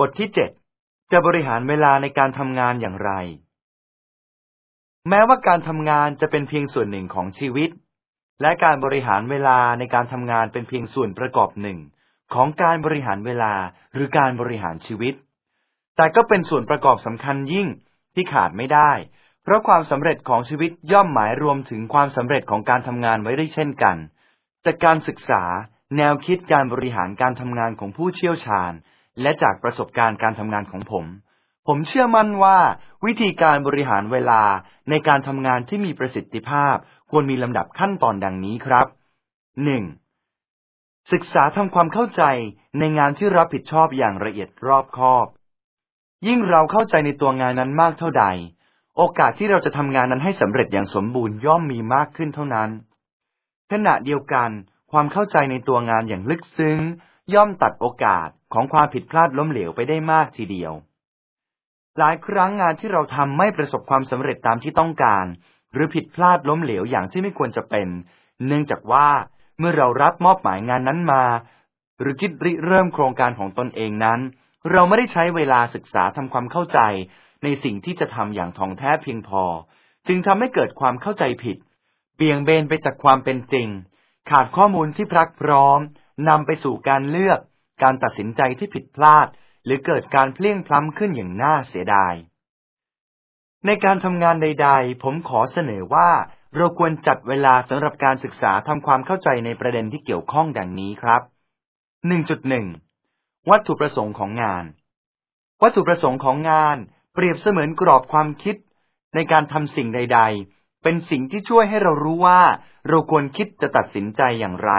บทที่7จะบริหารเวลาในการทำงานอย่างไร แม้ว่าการทำงานจะเป็นเพียงส่วนหนึ่งของชีวิต และการบริหารเวลาในการทำงานเป็นเพียงส่วนประกอบหนึ่ง ของการบริหารเวลาหรือการบริหารชีวิต แต่ก็เป็นส่วนประกอบสำคัญยิ่งที่ขาดไม่ได้ เพราะความสำเร็จของชีวิตย่อมหมายรวมถึงความสำเร็จของการทำงานไว้ด้วยเช่นกัน จากการศึกษา แนวคิดการบริหารการทำงานของผู้เชี่ยวชาญ และจากประสบการณ์การทำงานของผม ผมเชื่อมั่นว่า วิธีการบริหารเวลาในการทำงานที่มีประสิทธิภาพ ควรมีลำดับขั้นตอนดังนี้ครับ 1. ศึกษาทำความเข้าใจในงานที่รับผิดชอบอย่างละเอียดรอบคอบ ยิ่งเราเข้าใจในตัวงานนั้นมากเท่าใด โอกาสที่เราจะทำงานนั้นให้สำเร็จอย่างสมบูรณ์ย่อมมีมากขึ้นเท่านั้น ขณะเดียวกัน ความเข้าใจในตัวงานอย่างลึกซึ้ง ย่อมตัดโอกาส ของความผิดพลาดล้มเหลวไปได้มากทีเดียว หลายครั้งงานที่เราทำไม่ประสบความสำเร็จตามที่ต้องการ หรือผิดพลาดล้มเหลวอย่างที่ไม่ควรจะเป็น เนื่องจากว่าเมื่อเรารับมอบหมายงานนั้นมา หรือคิดริเริ่มโครงการของตนเองนั้น เราไม่ได้ใช้เวลาศึกษาทำความเข้าใจ ในสิ่งที่จะทำอย่างท่องแท้เพียงพอ จึงทำให้เกิดความเข้าใจผิด เบี่ยงเบนไปจากความเป็นจริง ขาดข้อมูลที่พรักพร้อมนำไปสู่การเลือก การตัดสินใจที่ผิดพลาด หรือเกิดการเพลี่ยงพล้ำขึ้นอย่างน่าเสียดาย ในการทำงานใด ๆ ผมขอเสนอว่า เราควรจัดเวลาสำหรับการศึกษาทำความเข้าใจในประเด็นที่เกี่ยวข้องดังนี้ครับ 1.1 วัตถุประสงค์ของงาน วัตถุประสงค์ของงานเปรียบเสมือนกรอบความคิด ในการทำสิ่งใด ๆ เป็นสิ่งที่ช่วยให้เรารู้ว่า เราควรคิดจะตัดสินใจอย่างไร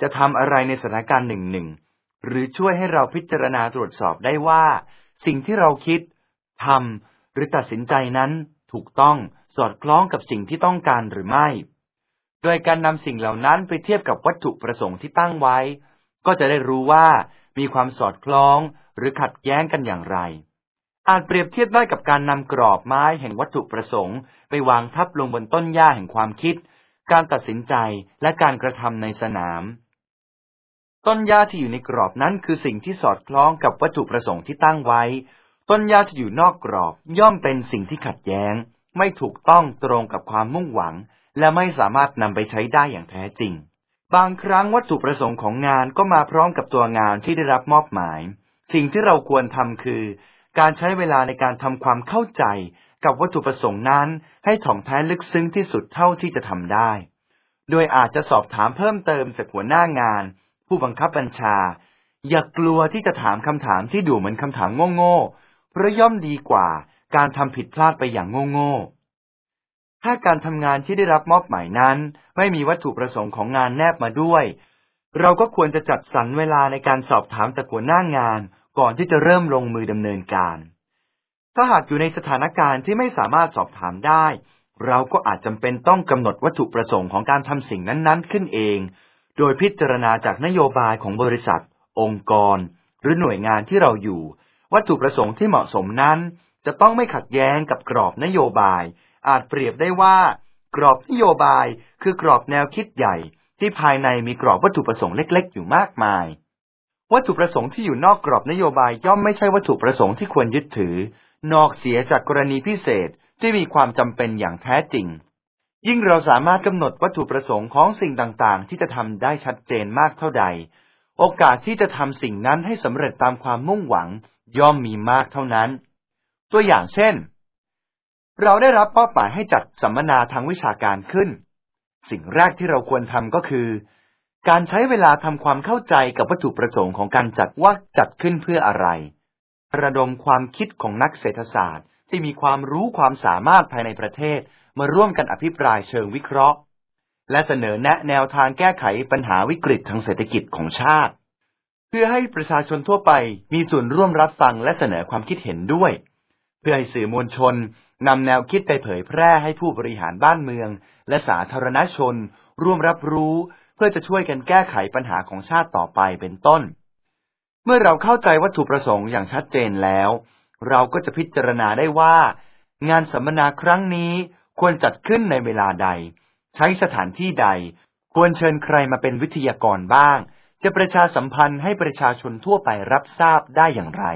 จะทำอะไรในสถานการณ์หนึ่งหนึ่ง หรือช่วยให้เราพิจารณาตรวจสอบได้ว่า สิ่งที่เราคิดทำหรือตัดสินใจนั้นถูกต้องสอดคล้องกับสิ่งที่ต้องการหรือไม่ โดยการนำสิ่งเหล่านั้นไปเทียบกับวัตถุประสงค์ที่ตั้งไว้ ก็จะได้รู้ว่ามีความสอดคล้องหรือขัดแย้งกันอย่างไร อาจเปรียบเทียบได้กับการนำกรอบไม้แห่งวัตถุประสงค์ ไปวางทับลงบนต้นหญ้าแห่งความคิด การตัดสินใจและการกระทำในสนาม ต้นหญ้าที่อยู่ในกรอบนั้นคือสิ่งที่สอดคล้องกับวัตถุประสงค์ที่ตั้งไว้ ต้นหญ้าที่อยู่นอกกรอบ ย่อมเป็นสิ่งที่ขัดแย้ง ไม่ถูกต้องตรงกับความมุ่งหวัง และไม่สามารถนำไปใช้ได้อย่างแท้จริง บางครั้งวัตถุประสงค์ของงานก็มาพร้อมกับตัวงานที่ได้รับมอบหมาย สิ่งที่เราควรทำคือ การใช้เวลาในการทำความเข้าใจกับวัตถุประสงค์นั้น ให้ถ่องแท้ลึกซึ้งที่สุดเท่าที่จะทำได้ โดยอาจจะสอบถามเพิ่มเติมจากหัวหน้างาน ผู้บังคับบัญชา อย่ากลัวที่จะถามคำถามที่ดูเหมือนคำถามโง่ๆ เพราะย่อมดีกว่าการทำผิดพลาดไปอย่างโง่ๆ ถ้าการทำงานที่ได้รับมอบหมายนั้น ไม่มีวัตถุประสงค์ของงานแนบมาด้วย เราก็ควรจะจัดสรรเวลาในการสอบถามจากหัวหน้างาน ก่อนที่จะเริ่มลงมือดำเนินการ ถ้าหากอยู่ในสถานการณ์ที่ไม่สามารถสอบถามได้ เราก็อาจจำเป็นต้องกำหนดวัตถุประสงค์ของการทำสิ่งนั้นๆ ขึ้นเอง โดยพิจารณาจากนโยบายของบริษัท องค์กร หรือหน่วยงานที่เราอยู่ วัตถุประสงค์ที่เหมาะสมนั้น จะต้องไม่ขัดแย้งกับกรอบนโยบาย อาจเปรียบได้ว่า กรอบนโยบายคือกรอบแนวคิดใหญ่ ที่ภายในมีกรอบวัตถุประสงค์เล็ก ๆ อยู่มากมาย วัตถุประสงค์ที่อยู่นอกกรอบนโยบายย่อมไม่ใช่วัตถุประสงค์ที่ควรยึดถือ นอกเสียจากกรณีพิเศษที่มีความจำเป็นอย่างแท้จริง ยิ่งเราสามารถกำหนดวัตถุประสงค์ของสิ่งต่างๆ ที่จะทำได้ชัดเจนมากเท่าใด โอกาสที่จะทำสิ่งนั้นให้สำเร็จตามความมุ่งหวังย่อมมีมากเท่านั้น ตัวอย่างเช่น เราได้รับมอบหมายให้จัดสัมมนาทางวิชาการขึ้น สิ่งแรกที่เราควรทำก็คือ การใช้เวลาทำความเข้าใจกับวัตถุประสงค์ของการจัดว่าจัดขึ้นเพื่ออะไร ระดมความคิดของนักเศรษฐศาสตร์ ที่มีความรู้ความสามารถภายในประเทศ มาร่วมกันอภิปรายเชิงวิเคราะห์ และเสนอแนะแนวทางแก้ไขปัญหาวิกฤตทางเศรษฐกิจของชาติ เพื่อให้ประชาชนทั่วไปมีส่วนร่วมรับฟังและเสนอความคิดเห็นด้วย เพื่อให้สื่อมวลชนนำแนวคิดไปเผยแพร่ให้ผู้บริหารบ้านเมือง และสาธารณชน ร่วมรับรู้ เพื่อจะช่วยกันแก้ไขปัญหาของชาติต่อไปเป็นต้น เมื่อเราเข้าใจวัตถุประสงค์อย่างชัดเจนแล้ว เราก็จะพิจารณาได้ว่า งานสัมมนาครั้งนี้ควรจัดขึ้นในเวลาใด ใช้สถานที่ใด ควรเชิญใครมาเป็นวิทยากรบ้าง จะประชาสัมพันธ์ให้ประชาชนทั่วไปรับทราบได้อย่างไร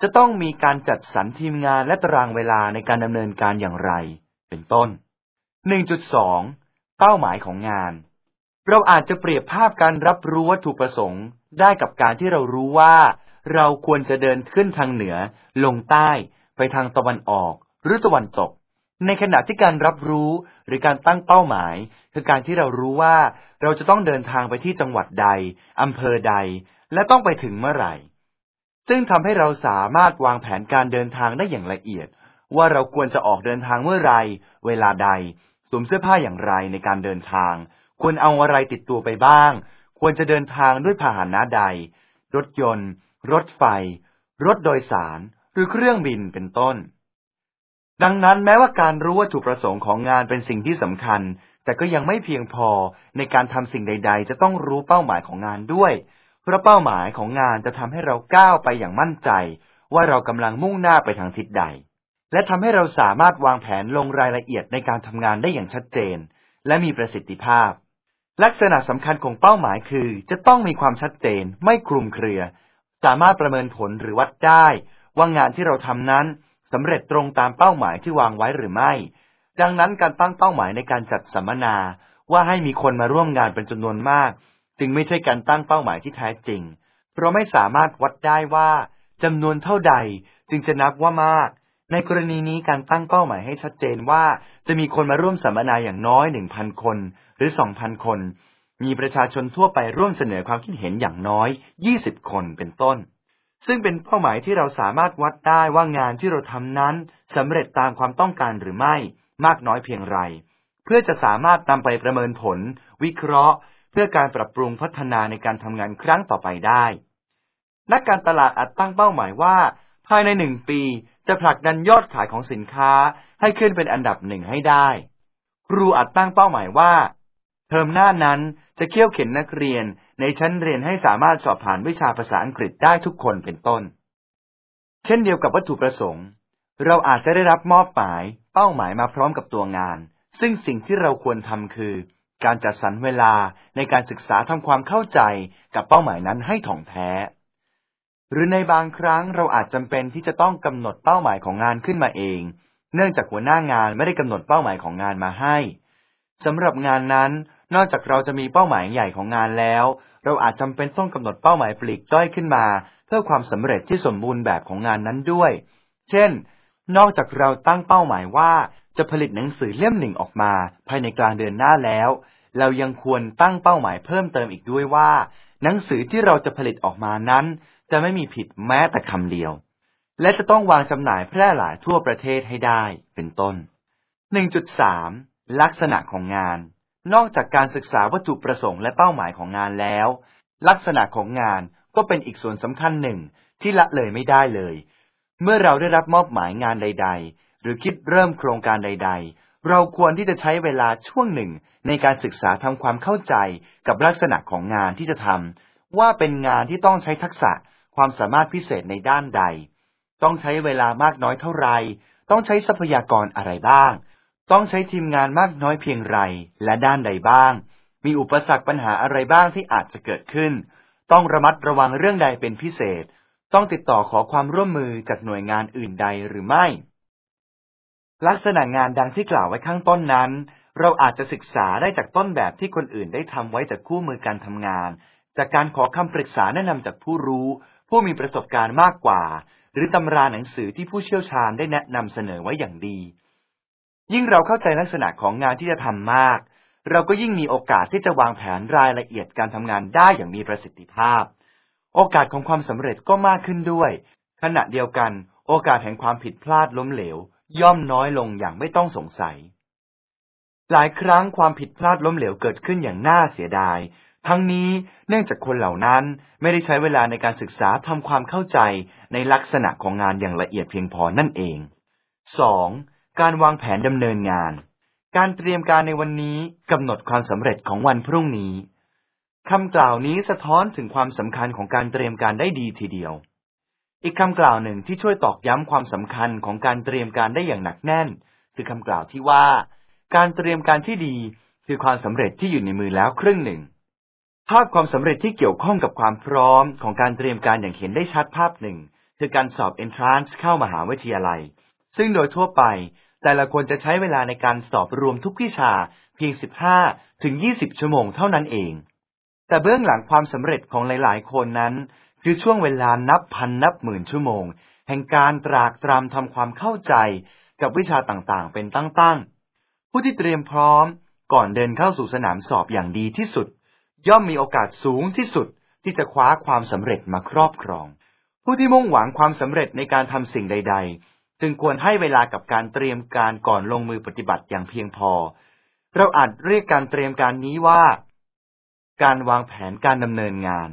จะต้องมีการจัดสรรทีมงานและตารางเวลาในการดำเนินการอย่างไร เป็นต้น 1.2 เป้าหมายของงาน เราอาจจะเปรียบภาพการรับรู้วัตถุประสงค์ได้กับการที่เรารู้ว่า เราควรจะเดินขึ้นทางเหนือ ลงใต้ไปทางตะวันออกหรือตะวันตก ในขณะที่การรับรู้หรือการตั้งเป้าหมาย คือการที่เรารู้ว่าเราจะต้องเดินทางไปที่จังหวัดใดอำเภอใด และต้องไปถึงเมื่อไหร่ ซึ่งทำให้เราสามารถวางแผนการเดินทางได้อย่างละเอียด ว่าเราควรจะออกเดินทางเมื่อไรเวลาใดสวมเสื้อผ้าอย่างไรในการเดินทาง ควรเอาอะไรติดตัวไปบ้าง ควรจะเดินทางด้วยพาหนะใด รถยนต์ รถไฟ รถโดยสาร หรือเครื่องบินเป็นต้น ดังนั้นแม้ว่าการรู้วัตถุประสงค์ของงานเป็นสิ่งที่สำคัญ แต่ก็ยังไม่เพียงพอในการทำสิ่งใด ๆ จะต้องรู้เป้าหมายของงานด้วย เพราะเป้าหมายของงานจะทำให้เราก้าวไปอย่างมั่นใจ ว่าเรากำลังมุ่งหน้าไปทางทิศใด และทำให้เราสามารถวางแผนลงรายละเอียดในการทำงานได้อย่างชัดเจน และมีประสิทธิภาพลักษณะสำคัญของเป้าหมายคือ จะต้องมีความชัดเจน ไม่คลุมเครือ สามารถประเมินผลหรือวัดได้ ว่างานที่เราทำนั้นสำเร็จตรงตามเป้าหมายที่วางไว้หรือไม่ ดังนั้นการตั้งเป้าหมายในการจัดสัมมนา ว่าให้มีคนมาร่วมงานเป็นจำนวนมาก จึงไม่ใช่การตั้งเป้าหมายที่แท้จริงเพราะไม่สามารถวัดได้ว่าจำนวนเท่าใดจึงจะนับว่ามาก ในกรณีนี้การตั้งเป้าหมายให้ชัดเจนว่า จะมีคนมาร่วมสัมมนาอย่างน้อยหนึ่งพันคน หรือสองพันคน มีประชาชนทั่วไปร่วมเสนอความคิดเห็นอย่างน้อยยี่สิบคนเป็นต้น ซึ่งเป็นเป้าหมายที่เราสามารถวัดได้ว่างานที่เราทำนั้นสำเร็จตามความต้องการหรือไม่ มากน้อยเพียงไร เพื่อจะสามารถนำไปประเมินผล วิเคราะห์ เพื่อการปรับปรุงพัฒนาในการทำงานครั้งต่อไปได้ นักการตลาดอาจตั้งเป้าหมายว่า ภายในหนึ่งปีจะผลักดันยอดขายของสินค้าให้ขึ้นเป็นอันดับหนึ่งให้ได้ ครูอาจตั้งเป้าหมายว่า เทอมหน้านั้นจะเคี่ยวเข็นนักเรียนในชั้นเรียนให้สามารถสอบผ่านวิชาภาษาอังกฤษได้ทุกคนเป็นต้น เช่นเดียวกับวัตถุประสงค์ เราอาจจะได้รับมอบหมาย เป้าหมายมาพร้อมกับตัวงาน ซึ่งสิ่งที่เราควรทำคือ การจัดสรรเวลาในการศึกษาทำความเข้าใจกับเป้าหมายนั้นให้ถ่องแท้ หรือในบางครั้งเราอาจจำเป็นที่จะต้องกำหนดเป้าหมายของงานขึ้นมาเอง เนื่องจากหัวหน้างานไม่ได้กำหนดเป้าหมายของงานมาให้สำหรับงานนั้น นอกจากเราจะมีเป้าหมายใหญ่ของงานแล้ว เราอาจจำเป็นต้องกำหนดเป้าหมายปลีกด้อยขึ้นมา เพื่อความสำเร็จที่สมบูรณ์แบบของงานนั้นด้วย เช่น นอกจากเราตั้งเป้าหมายว่าจะผลิตหนังสือเล่มหนึ่งออกมา ภายในกลางเดือนหน้าแล้ว เรายังควรตั้งเป้าหมายเพิ่มเติมอีกด้วยว่า หนังสือที่เราจะผลิตออกมานั้น จะไม่มีผิดแม้แต่คำเดียว และจะต้องวางจำหน่ายแพร่หลายทั่วประเทศให้ได้ เป็นต้น 1.3 ลักษณะของงาน นอกจากการศึกษาวัตถุประสงค์และเป้าหมายของงานแล้ว ลักษณะของงานก็เป็นอีกส่วนสำคัญหนึ่งที่ละเลยไม่ได้เลย เมื่อเราได้รับมอบหมายงานใด ๆ หรือคิดเริ่มโครงการใด ๆ เราควรที่จะใช้เวลาช่วงหนึ่งในการศึกษาทำความเข้าใจกับลักษณะของงานที่จะทำว่าเป็นงานที่ต้องใช้ทักษะความสามารถพิเศษในด้านใด ต้องใช้เวลามากน้อยเท่าไร ต้องใช้ทรัพยากรอะไรบ้าง ต้องใช้ทีมงานมากน้อยเพียงไรและด้านใดบ้าง มีอุปสรรคปัญหาอะไรบ้างที่อาจจะเกิดขึ้น ต้องระมัดระวังเรื่องใดเป็นพิเศษ ต้องติดต่อขอความร่วมมือจากหน่วยงานอื่นใดหรือไม่ ลักษณะงานดังที่กล่าวไว้ข้างต้นนั้น เราอาจจะศึกษาได้จากต้นแบบที่คนอื่นได้ทำไว้จากคู่มือการทำงาน จากการขอคำปรึกษาแนะนำจากผู้รู้ ผู้มีประสบการณ์มากกว่า หรือตำราหนังสือที่ผู้เชี่ยวชาญได้แนะนำเสนอไว้อย่างดี ยิ่งเราเข้าใจลักษณะของงานที่จะทำมาก เราก็ยิ่งมีโอกาสที่จะวางแผนรายละเอียดการทำงานได้อย่างมีประสิทธิภาพ โอกาสของความสำเร็จก็มากขึ้นด้วย ขณะเดียวกัน โอกาสแห่งความผิดพลาดล้มเหลว ย่อมน้อยลงอย่างไม่ต้องสงสัย หลายครั้งความผิดพลาดล้มเหลวเกิดขึ้นอย่างน่าเสียดาย ทั้งนี้เนื่องจากคนเหล่านั้นไม่ได้ใช้เวลาในการศึกษาทำความเข้าใจในลักษณะของงานอย่างละเอียดเพียงพอนั่นเอง 2. การวางแผนดำเนินงาน การเตรียมการในวันนี้กำหนดความสำเร็จของวันพรุ่งนี้คำกล่าวนี้สะท้อนถึงความสำคัญของการเตรียมการได้ดีทีเดียว อีกคำกล่าวหนึ่งที่ช่วยตอกย้ำความสำคัญของการเตรียมการได้อย่างหนักแน่น คือคำกล่าวที่ว่า การเตรียมการที่ดีคือความสำเร็จที่อยู่ในมือแล้วครึ่งหนึ่ง ภาพความสำเร็จที่เกี่ยวข้องกับความพร้อมของการเตรียมการอย่างเห็นได้ชัดภาพหนึ่ง คือการสอบ entrance เข้ามหาวิทยาลัย ซึ่งโดยทั่วไป แต่ละคนจะใช้เวลาในการสอบรวมทุกวิชาเพียง 15 ถึง 20 ชั่วโมงเท่านั้นเอง แต่เบื้องหลังความสำเร็จของหลาย ๆ คนนั้น คือช่วงเวลานับพันนับหมื่นชั่วโมง แห่งการตรากตรำทำความเข้าใจกับวิชาต่าง ๆ เป็นตั้ง ๆ ผู้ที่เตรียมพร้อมก่อนเดินเข้าสู่สนามสอบอย่างดีที่สุด ย่อมมีโอกาสสูงที่สุดที่จะคว้าความสำเร็จมาครอบครอง ผู้ที่มุ่งหวังความสำเร็จในการทำสิ่งใด ๆ จึงควรให้เวลากับการเตรียมการก่อนลงมือปฏิบัติอย่างเพียงพอ เราอาจเรียกการเตรียมการนี้ว่า การวางแผนการดำเนินงาน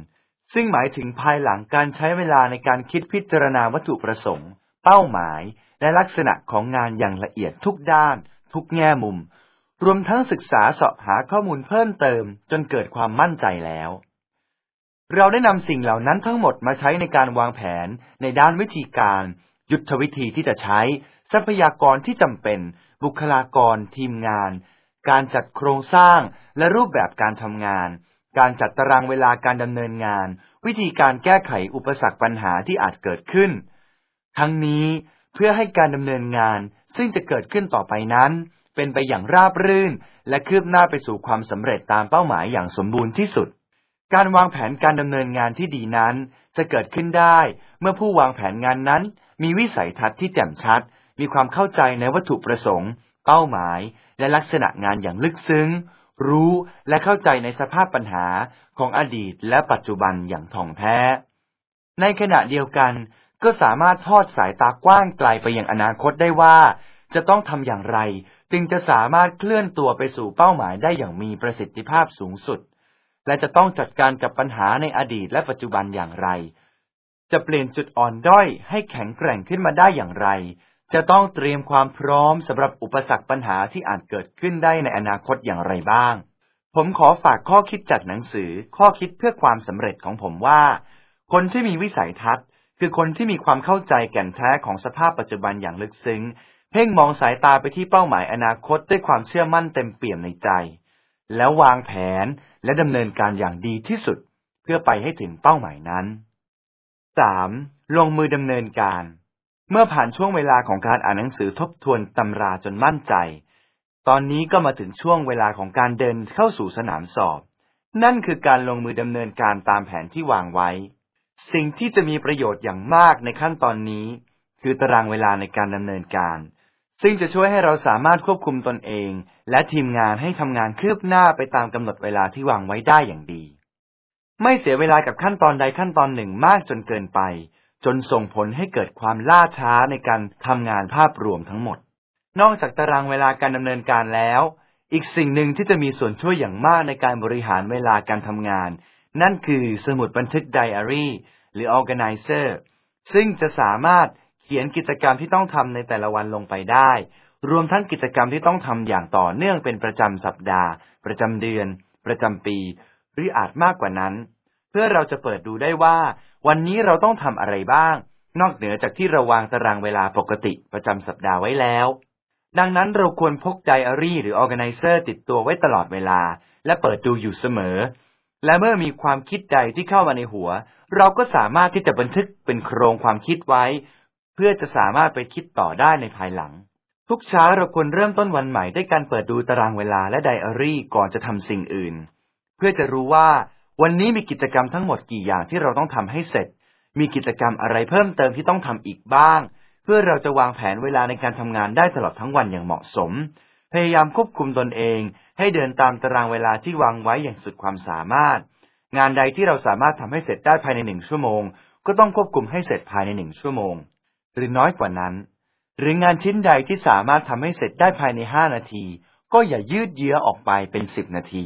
ซึ่งหมายถึงภายหลังการใช้เวลาในการคิดพิจารณาวัตถุประสงค์ เป้าหมาย และลักษณะของงานอย่างละเอียดทุกด้าน ทุกแง่มุม รวมทั้งศึกษาเสาะหาข้อมูลเพิ่มเติม จนเกิดความมั่นใจแล้วเราได้นำสิ่งเหล่านั้นทั้งหมดมาใช้ในการวางแผนในด้านวิธีการ ยุทธวิธีที่จะใช้ ทรัพยากรที่จำเป็น บุคลากร ทีมงาน การจัดโครงสร้างและรูปแบบการทำงาน การจัดตารางเวลาการดำเนินงาน วิธีการแก้ไขอุปสรรคปัญหาที่อาจเกิดขึ้น ทั้งนี้เพื่อให้การดำเนินงาน ซึ่งจะเกิดขึ้นต่อไปนั้น เป็นไปอย่างราบรื่น และคืบหน้าไปสู่ความสำเร็จตามเป้าหมายอย่างสมบูรณ์ที่สุดการวางแผนการดำเนินงานที่ดีนั้น จะเกิดขึ้นได้ เมื่อผู้วางแผนงานนั้น มีวิสัยทัศน์ที่แจ่มชัด มีความเข้าใจในวัตถุประสงค์ เป้าหมาย และลักษณะงานอย่างลึกซึ้ง รู้และเข้าใจในสภาพปัญหาของอดีตและปัจจุบันอย่างถ่องแท้ ในขณะเดียวกันก็สามารถทอดสายตากว้างไกลไปยังอนาคตได้ว่า จะต้องทำอย่างไร จึงจะสามารถเคลื่อนตัวไปสู่เป้าหมายได้อย่างมีประสิทธิภาพสูงสุด และจะต้องจัดการกับปัญหาในอดีตและปัจจุบันอย่างไร จะเปลี่ยนจุดอ่อนด้อยให้แข็งแกร่งขึ้นมาได้อย่างไร จะต้องเตรียมความพร้อมสำหรับอุปสรรคปัญหาที่อาจเกิดขึ้นได้ในอนาคตอย่างไรบ้าง ผมขอฝากข้อคิดจากหนังสือข้อคิดเพื่อความสำเร็จของผมว่า คนที่มีวิสัยทัศน์ คือคนที่มีความเข้าใจแก่นแท้ของสภาพปัจจุบันอย่างลึกซึ้ง เพ่งมองสายตาไปที่เป้าหมายอนาคตด้วยความเชื่อมั่นเต็มเปี่ยมในใจ แล้ววางแผนและดำเนินการอย่างดีที่สุดเพื่อไปให้ถึงเป้าหมายนั้น 3. ลงมือดำเนินการ เมื่อผ่านช่วงเวลาของการอ่านหนังสือทบทวนตำราจนมั่นใจ ตอนนี้ก็มาถึงช่วงเวลาของการเดินเข้าสู่สนามสอบ นั่นคือการลงมือดำเนินการตามแผนที่วางไว้ สิ่งที่จะมีประโยชน์อย่างมากในขั้นตอนนี้ คือตารางเวลาในการดำเนินการ ซึ่งจะช่วยให้เราสามารถควบคุมตนเอง และทีมงานให้ทำงานคืบหน้าไปตามกำหนดเวลาที่วางไว้ได้อย่างดี ไม่เสียเวลากับขั้นตอนใดขั้นตอนหนึ่งมากจนเกินไป จนส่งผลให้เกิดความล่าช้าในการทำงานภาพรวมทั้งหมด นอกจากตารางเวลาการดำเนินการแล้ว อีกสิ่งหนึ่งที่จะมีส่วนช่วยอย่างมากในการบริหารเวลาการทำงาน นั่นคือสมุดบันทึกไดอารี่หรือ organizer ซึ่งจะสามารถ ขียนกิจกรรมที่ต้องทำในแต่ละวันลงไปได้ รวมทั้งกิจกรรมที่ต้องทำอย่างต่อเนื่องเป็นประจำสัปดาห์ ประจำเดือน ประจำปี หรืออาจมากกว่านั้น เพื่อเราจะเปิดดูได้ว่า วันนี้เราต้องทำอะไรบ้าง นอกเหนือจากที่เราวางตารางเวลาปกติประจำสัปดาห์ไว้แล้ว ดังนั้นเราควรพกไดอารี่หรือออแกไนเซอร์ติดตัวไว้ตลอดเวลา และเปิดดูอยู่เสมอ และเมื่อมีความคิดใดที่เข้ามาในหัว เราก็สามารถที่จะบันทึกเป็นโครงความคิดไว้ พื่อจะสามารถไปคิดต่อได้ในภายหลัง ทุกเช้าเราควรเริ่มต้นวันใหม่ด้วยการเปิดดูตารางเวลาและไดอารี่ก่อนจะทำสิ่งอื่น เพื่อจะรู้ว่าวันนี้มีกิจกรรมทั้งหมดกี่อย่างที่เราต้องทำให้เสร็จ มีกิจกรรมอะไรเพิ่มเติมที่ต้องทำอีกบ้าง เพื่อเราจะวางแผนเวลาในการทำงานได้ตลอดทั้งวันอย่างเหมาะสม พยายามควบคุมตนเอง ให้เดินตามตารางเวลาที่วางไว้อย่างสุดความสามารถ งานใดที่เราสามารถทำให้เสร็จได้ภายในหนึ่งชั่วโมง ก็ต้องควบคุมให้เสร็จภายในหนึ่งชั่วโมง หรือน้อยกว่านั้น หรืองานชิ้นใดที่สามารถทำให้เสร็จได้ภายในห้านาที ก็อย่ายืดเยื้อออกไปเป็นสิบนาที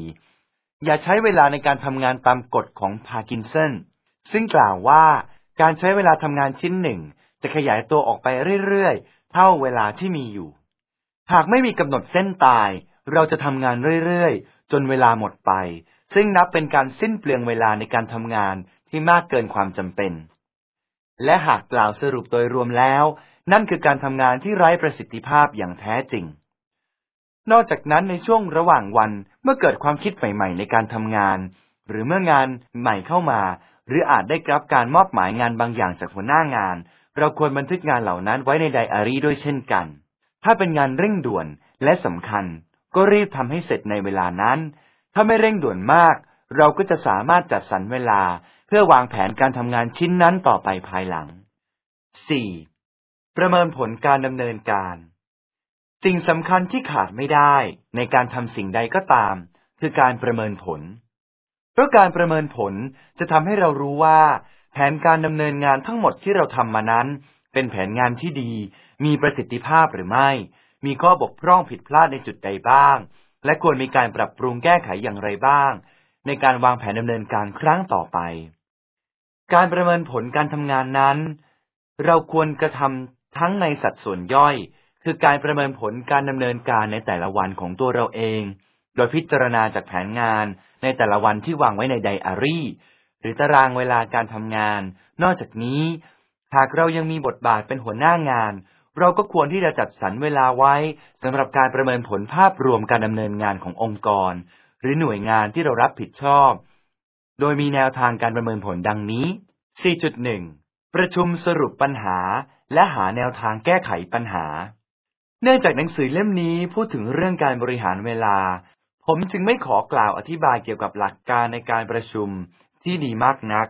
อย่าใช้เวลาในการทำงานตามกฎของพาร์กินสันซึ่งกล่าวว่าการใช้เวลาทำงานชิ้นหนึ่ง จะขยายตัวออกไปเรื่อยๆ เท่าเวลาที่มีอยู่ หากไม่มีกำหนดเส้นตาย เราจะทำงานเรื่อยๆ จนเวลาหมดไป ซึ่งนับเป็นการสิ้นเปลืองเวลาในการทำงานที่มากเกินความจำเป็น และหากกล่าวสรุปโดยรวมแล้ว นั่นคือการทำงานที่ไร้ประสิทธิภาพอย่างแท้จริง นอกจากนั้นในช่วงระหว่างวันเมื่อเกิดความคิดใหม่ ๆ ในการทำงาน หรือเมื่องานใหม่เข้ามา หรืออาจได้รับการมอบหมายงานบางอย่างจากหัวหน้างาน เราควรบันทึกงานเหล่านั้นไว้ในไดอารี่ด้วยเช่นกัน ถ้าเป็นงานเร่งด่วนและสำคัญ ก็รีบทำให้เสร็จในเวลานั้น ถ้าไม่เร่งด่วนมาก เราก็จะสามารถจัดสรรเวลา พื่อวางแผนการทำงานชิ้นนั้นต่อไปภายหลัง 4. ประเมินผลการดำเนินการ สิ่งสำคัญที่ขาดไม่ได้ในการทำสิ่งใดก็ตาม คือการประเมินผล เพราะการประเมินผลจะทำให้เรารู้ว่า แผนการดำเนินงานทั้งหมดที่เราทำมานั้น เป็นแผนงานที่ดี มีประสิทธิภาพหรือไม่ มีข้อบกพร่องผิดพลาดในจุดใดบ้าง และควรมีการปรับปรุงแก้ไขอย่างไรบ้าง ในการวางแผนดำเนินการครั้งต่อไป การประเมินผลการทำงานนั้น เราควรกระทำทั้งในสัดส่วนย่อย คือการประเมินผลการดำเนินการในแต่ละวันของตัวเราเอง โดยพิจารณาจากแผนงานในแต่ละวันที่วางไว้ในไดอารี่ หรือตารางเวลาการทำงาน นอกจากนี้ หากเรายังมีบทบาทเป็นหัวหน้างาน เราก็ควรที่จะจัดสรรเวลาไว้สำหรับการประเมินผลภาพรวมการดำเนินงานขององค์กร หรือหน่วยงานที่เรารับผิดชอบ โดยมีแนวทางการประเมินผลดังนี้ 4.1 ประชุมสรุปปัญหา และหาแนวทางแก้ไขปัญหา เนื่องจากหนังสือเล่มนี้พูดถึงเรื่องการบริหารเวลา ผมจึงไม่ขอกล่าวอธิบายเกี่ยวกับหลักการในการประชุมที่ดีมากนัก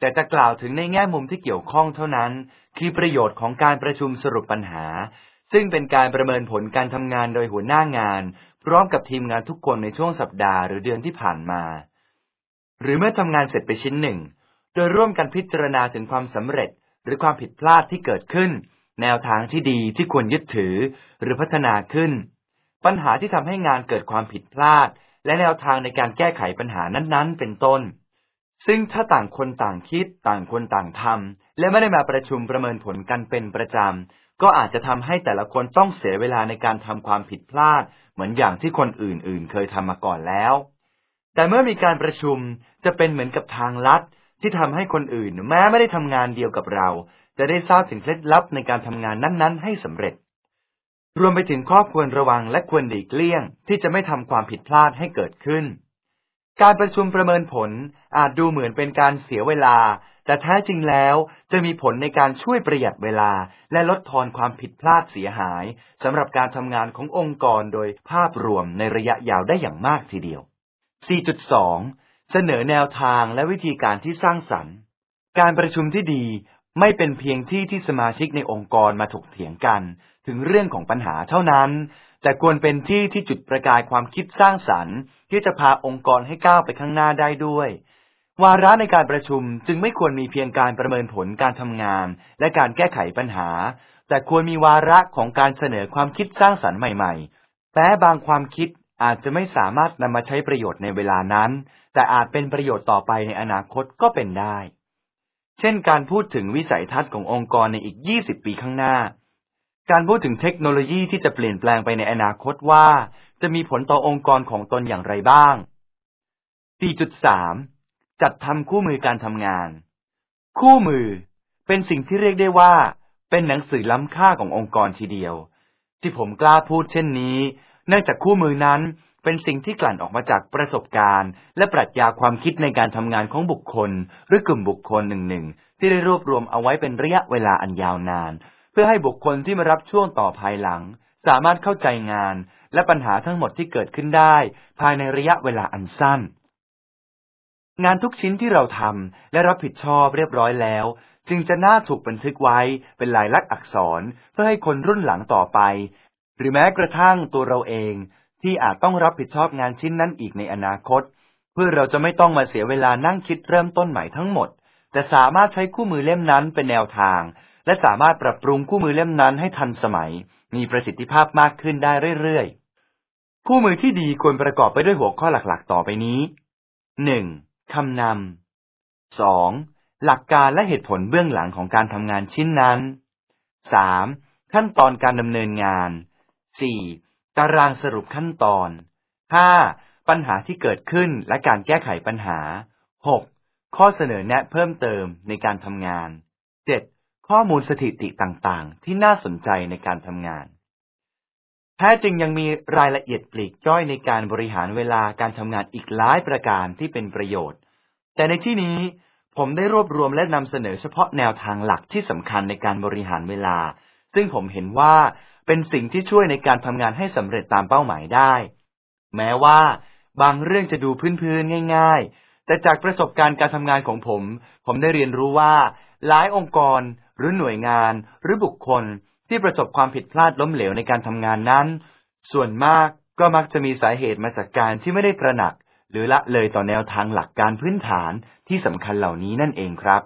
แต่จะกล่าวถึงในแง่มุมที่เกี่ยวข้องเท่านั้น คือประโยชน์ของการประชุมสรุปปัญหา ซึ่งเป็นการประเมินผลการทำงานโดยหัวหน้างาน พร้อมกับทีมงานทุกคนในช่วงสัปดาห์หรือเดือนที่ผ่านมา หรือเมื่อทำงานเสร็จไปชิ้นหนึ่ง โดยร่วมกันพิจารณาถึงความสำเร็จหรือความผิดพลาดที่เกิดขึ้น แนวทางที่ดีที่ควรยึดถือหรือพัฒนาขึ้น ปัญหาที่ทำให้งานเกิดความผิดพลาด และแนวทางในการแก้ไขปัญหานั้นๆ เป็นต้น ซึ่งถ้าต่างคนต่างคิด ต่างคนต่างทำและไม่ได้มาประชุมประเมินผลกันเป็นประจำก็อาจจะทำให้แต่ละคนต้องเสียเวลาในการทำความผิดพลาด เหมือนอย่างที่คนอื่นๆ เคยทำมาก่อนแล้วแต่เมื่อมีการประชุม จะเป็นเหมือนกับทางลัดที่ทำให้คนอื่น แม้ไม่ได้ทำงานเดียวกับเรา จะได้ทราบถึงเคล็ดลับในการทำงานนั้นๆ ให้สำเร็จ รวมไปถึงข้อควรระวังและควรหลีกเลี่ยง ที่จะไม่ทำความผิดพลาดให้เกิดขึ้น การประชุมประเมินผลอาจดูเหมือนเป็นการเสียเวลา แต่แท้จริงแล้วจะมีผลในการช่วยประหยัดเวลา และลดทอนความผิดพลาดเสียหายสำหรับการทำงานขององค์กรโดยภาพรวมในระยะยาวได้อย่างมากทีเดียว 4.2 เสนอแนวทางและวิธีการที่สร้างสรรค์ การประชุมที่ดีไม่เป็นเพียงที่ที่สมาชิกในองค์กรมาถกเถียงกัน ถึงเรื่องของปัญหาเท่านั้น แต่ควรเป็นที่ที่จุดประกายความคิดสร้างสรรค์ ที่จะพาองค์กรให้ก้าวไปข้างหน้าได้ด้วย วาระในการประชุมจึงไม่ควรมีเพียงการประเมินผลการทำงาน และการแก้ไขปัญหา แต่ควรมีวาระของการเสนอความคิดสร้างสรรค์ใหม่ ๆแม้บางความคิดอาจจะไม่สามารถนำมาใช้ประโยชน์ในเวลานั้นแต่อาจเป็นประโยชน์ต่อไปในอนาคตก็เป็นได้ เช่นการพูดถึงวิสัยทัศน์ขององค์กรในอีก 20 ปีข้างหน้า การพูดถึงเทคโนโลยีที่จะเปลี่ยนแปลงไปในอนาคตว่า จะมีผลต่อองค์กรของตนอย่างไรบ้าง 4.3 จัดทำคู่มือการทำงาน คู่มือ เป็นสิ่งที่เรียกได้ว่า เป็นหนังสือล้ำค่าขององค์กรทีเดียว ที่ผมกล้าพูดเช่นนี้ เนื่องจากคู่มือนั้น เป็นสิ่งที่กลั่นออกมาจากประสบการณ์ และปรัชญาความคิดในการทำงานของบุคคล หรือกลุ่มบุคคลหนึ่งๆที่ได้รวบรวมเอาไว้เป็นระยะเวลาอันยาวนาน เพื่อให้บุคคลที่มารับช่วงต่อภายหลัง สามารถเข้าใจงาน และปัญหาทั้งหมดที่เกิดขึ้นได้ ภายในระยะเวลาอันสั้น งานทุกชิ้นที่เราทำและรับผิดชอบเรียบร้อยแล้วจึงจะน่าถูกบันทึกไว้เป็นลายลักษณ์อักษรเพื่อให้คนรุ่นหลังต่อไป หรือแม้กระทั่งตัวเราเอง ที่อาจต้องรับผิดชอบงานชิ้นนั้นอีกในอนาคต เพื่อเราจะไม่ต้องมาเสียเวลานั่งคิดเริ่มต้นใหม่ทั้งหมด แต่สามารถใช้คู่มือเล่มนั้นเป็นแนวทาง และสามารถปรับปรุงคู่มือเล่มนั้นให้ทันสมัย มีประสิทธิภาพมากขึ้นได้เรื่อยๆ คู่มือที่ดีควรประกอบไปด้วยหัวข้อหลักๆ ต่อไปนี้ 1. คำนำ 2. หลักการและเหตุผลเบื้องหลังของการทำงานชิ้นนั้น 3. ขั้นตอนการดำเนินงาน 4. ตารางสรุปขั้นตอน 5. ปัญหาที่เกิดขึ้นและการแก้ไขปัญหา 6. ข้อเสนอแนะเพิ่มเติมในการทำงาน 7. ข้อมูลสถิติต่างๆ ที่น่าสนใจในการทำงาน แท้จริงยังมีรายละเอียดปลีกย่อยในการบริหารเวลาการทำงานอีกหลายประการที่เป็นประโยชน์ แต่ในที่นี้ผผมได้รวบรวมและนำเสนอเฉพาะแนวทางหลักที่สำคัญในการบริหารเวลา ซึ่งผมเห็นว่า เป็นสิ่งที่ช่วยในการทำงานให้สำเร็จตามเป้าหมายได้ แม้ว่า บางเรื่องจะดูพื้นๆง่าย ๆ แต่จากประสบการณ์การทำงานของผม ผมได้เรียนรู้ว่า หลายองค์กร หรือหน่วยงาน หรือบุคคลที่ประสบความผิดพลาดล้มเหลวในการทำงานนั้น ส่วนมากก็มักจะมีสาเหตุมาจากการที่ไม่ได้ตระหนัก หรือละเลยต่อแนวทางหลักการพื้นฐานที่สำคัญเหล่านี้นั่นเองครับ